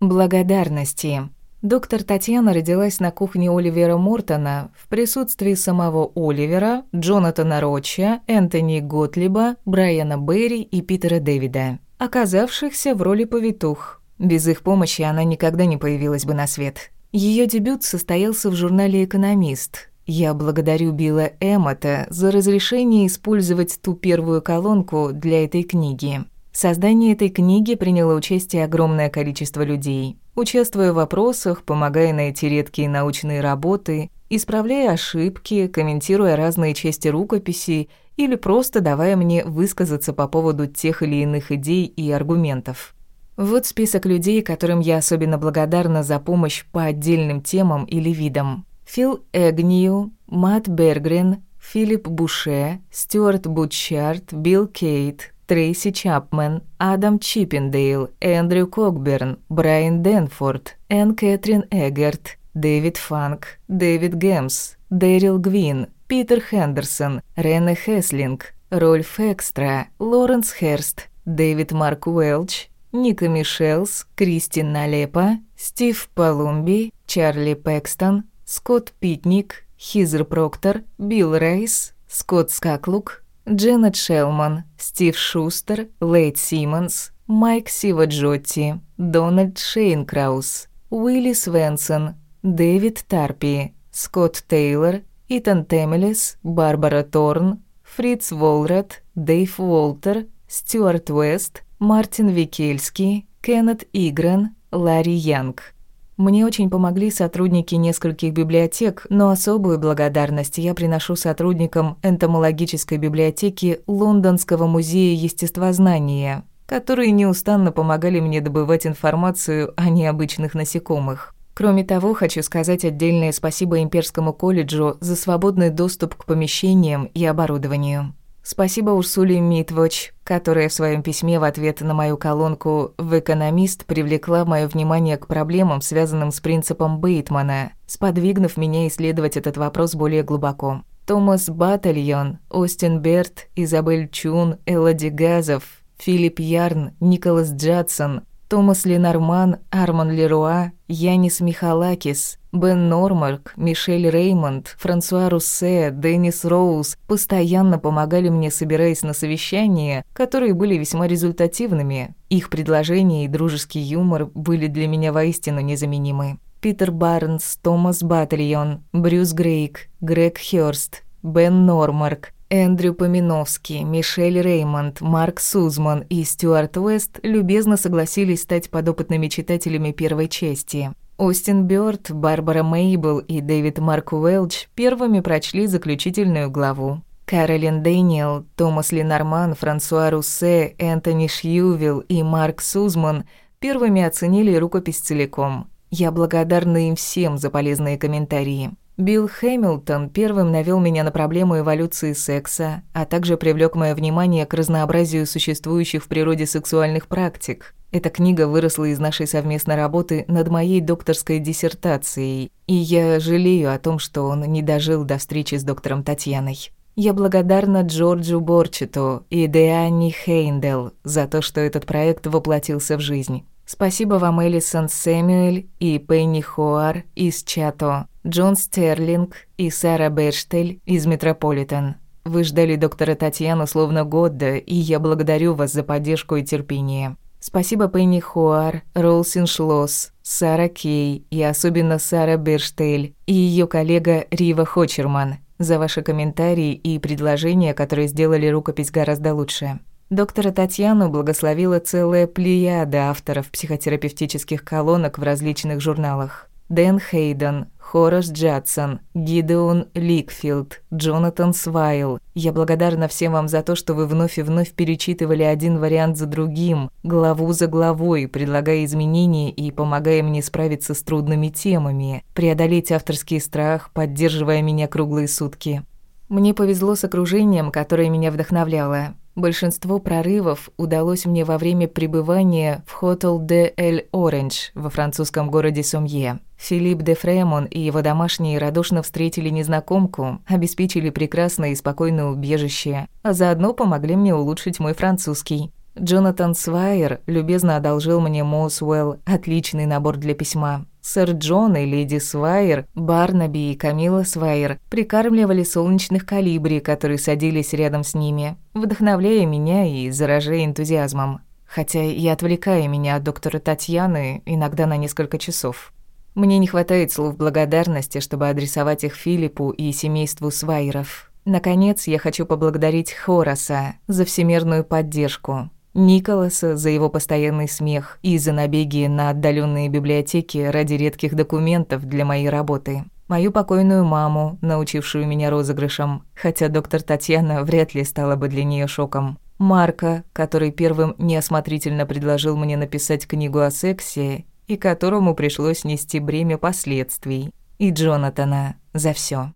Благодарности. Доктор Татьяна родилась на кухне Оливера Мортона в присутствии самого Оливера, Джонатана Роча, Энтони Готлиба, Брайана Берри и Питера Дэвида, оказавшихся в роли повитух. Без их помощи она никогда не появилась бы на свет. Ее дебют состоялся в журнале «Экономист». Я благодарю Билла Эммота за разрешение использовать ту первую колонку для этой книги. В создании этой книги приняло участие огромное количество людей. Участвуя в вопросах, помогая найти редкие научные работы, исправляя ошибки, комментируя разные части рукописи или просто давая мне высказаться по поводу тех или иных идей и аргументов. Вот список людей, которым я особенно благодарна за помощь по отдельным темам или видам. Фил Эгнию, Мат Бергрен, Филипп Буше, Стюарт Бутчарт, Билл Кейт, Трейси Чапмен, Адам Чиппендейл, Эндрю Кокберн, Брайан Денфорд, Энн Кэтрин Эггерт, Дэвид Фанк, Дэвид Гэмс, Дэрил Гвин, Питер Хендерсон, Рене Хеслинг, Рольф Экстра, Лоренс Херст, Дэвид Марк Уэлч, Ника Мишелс, Кристин Налепа, Стив Палумби, Чарли Пэкстон, Скотт Питник, Хизер Проктор, Билл Рейс, Скотт Скаклук, Дженнет Шелман, Стив Шустер, Лейт Симмонс, Майк Сиваджотти, Дональд Шейнкраус, Уилли Свенсон, Дэвид Тарпи, Скотт Тейлор, Итан Темелес, Барбара Торн, Фриц Волрат, Дэйв Уолтер, Стюарт Уэст, Мартин Викельский, Кеннет Игрен, Ларри Янг. Мне очень помогли сотрудники нескольких библиотек, но особую благодарность я приношу сотрудникам энтомологической библиотеки Лондонского музея естествознания, которые неустанно помогали мне добывать информацию о необычных насекомых. Кроме того, хочу сказать отдельное спасибо Имперскому колледжу за свободный доступ к помещениям и оборудованию. Спасибо Урсуле Митвоч, которая в своем письме в ответ на мою колонку в «Экономист» привлекла мое внимание к проблемам, связанным с принципом Бейтмана, сподвигнув меня исследовать этот вопрос более глубоко. Томас Баттельон, Остин Берт, Изабель Чун, Элоди Газов, Филипп Ярн, Николас Джадсон, Томас Ленорман, Арман Леруа, Янис Михалакис, Бен Нормарк, Мишель Реймонд, Франсуа Руссе, Деннис Роуз постоянно помогали мне, собираясь на совещания, которые были весьма результативными. Их предложения и дружеский юмор были для меня воистину незаменимы. Питер Барнс, Томас Баттельон, Брюс Грейк, Грег Хёрст, Бен Нормарк, Эндрю Поминовский, Мишель Реймонд, Марк Сузман и Стюарт Уэст любезно согласились стать подопытными читателями первой части. Остин Бёрд, Барбара Мейбл и Дэвид Марк Уэлч первыми прочли заключительную главу. Каролин Дэниел, Томас Ленорман, Франсуа Руссе, Энтони Шьювилл и Марк Сузман первыми оценили рукопись целиком. Я благодарна им всем за полезные комментарии. Билл Хэмилтон первым навел меня на проблему эволюции секса, а также привлек мое внимание к разнообразию существующих в природе сексуальных практик. Эта книга выросла из нашей совместной работы над моей докторской диссертацией, и я жалею о том, что он не дожил до встречи с доктором Татьяной. Я благодарна Джорджу Борчету и Деанни Хейндел за то, что этот проект воплотился в жизнь. Спасибо вам, Элисон Сэмюэль и Пенни Хоар из Чато, Джон Стерлинг и Сара Берштель из Метрополитен. Вы ждали доктора Татьяну словно года, и я благодарю вас за поддержку и терпение. Спасибо Пенни Хуар, Ролсин Шлосс, Сара Кей и особенно Сара Берштель и ее коллега Рива Хочерман за ваши комментарии и предложения, которые сделали рукопись гораздо лучше. Доктора Татьяну благословила целая плеяда авторов психотерапевтических колонок в различных журналах. Дэн Хейден, Хорас Джадсон, Гидеон Ликфилд, Джонатан Свайл. Я благодарна всем вам за то, что вы вновь и вновь перечитывали один вариант за другим, главу за главой, предлагая изменения и помогая мне справиться с трудными темами, преодолеть авторский страх, поддерживая меня круглые сутки. Мне повезло с окружением, которое меня вдохновляло. Большинство прорывов удалось мне во время пребывания в Hotel de Эль Оранж во французском городе Сомье. Филипп де Фремон и его домашние радушно встретили незнакомку, обеспечили прекрасное и спокойное убежище, а заодно помогли мне улучшить мой французский. Джонатан Свайер любезно одолжил мне Мосуэлл отличный набор для письма. Сэр Джон и леди Свайер, Барнаби и Камила Свайер прикармливали солнечных калибри, которые садились рядом с ними, вдохновляя меня и заражая энтузиазмом. Хотя и отвлекая меня от доктора Татьяны иногда на несколько часов. Мне не хватает слов благодарности, чтобы адресовать их Филиппу и семейству Свайеров. Наконец, я хочу поблагодарить Хораса за всемирную поддержку. Николаса за его постоянный смех и за набеги на отдаленные библиотеки ради редких документов для моей работы. Мою покойную маму, научившую меня розыгрышам, хотя доктор Татьяна вряд ли стала бы для нее шоком. Марка, который первым неосмотрительно предложил мне написать книгу о сексе и которому пришлось нести бремя последствий. И Джонатана за все.